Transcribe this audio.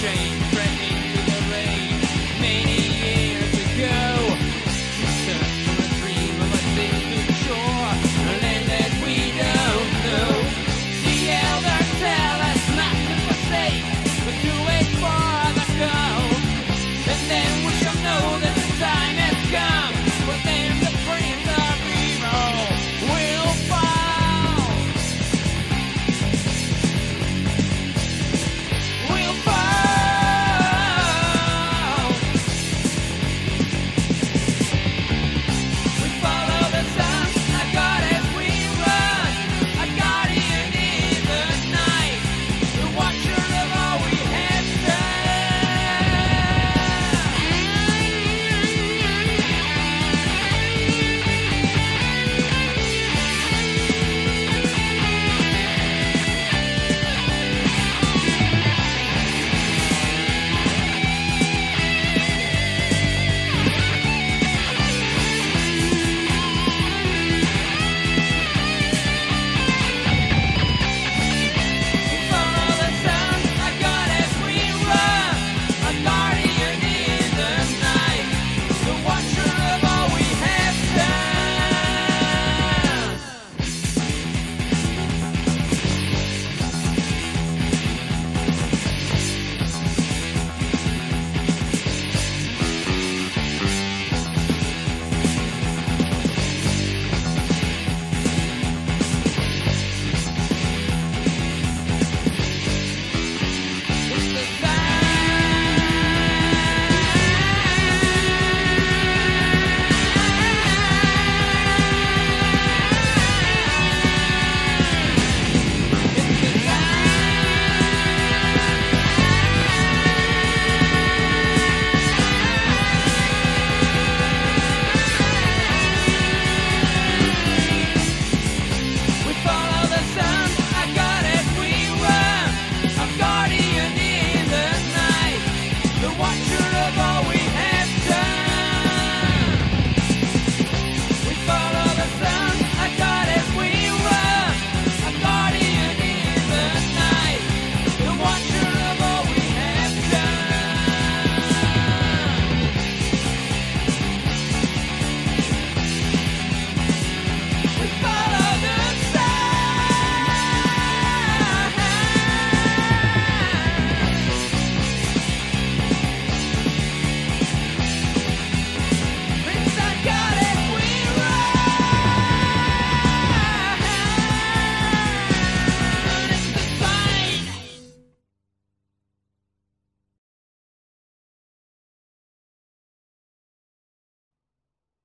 change.